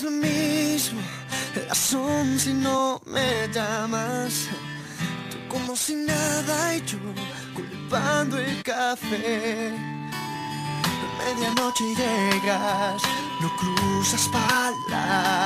lo mismo, las once y no me llamas. Tú como si nada y yo culpando el café. Medianoche llegas, no cruzas palabras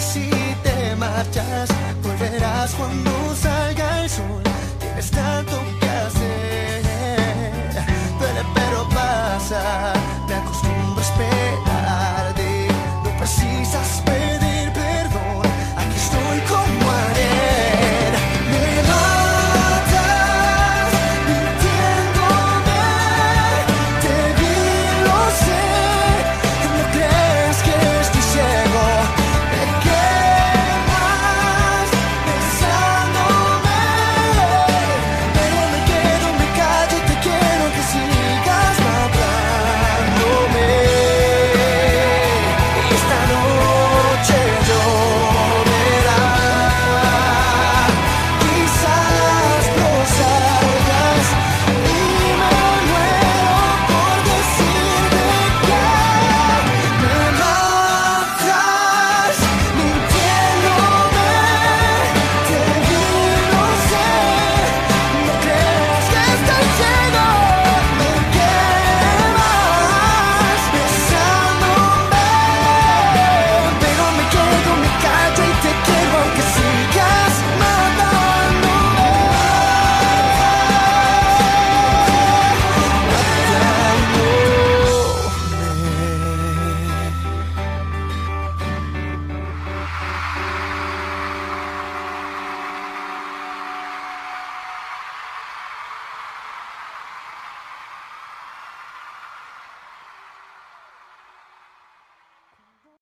si te marchas, volverás cuando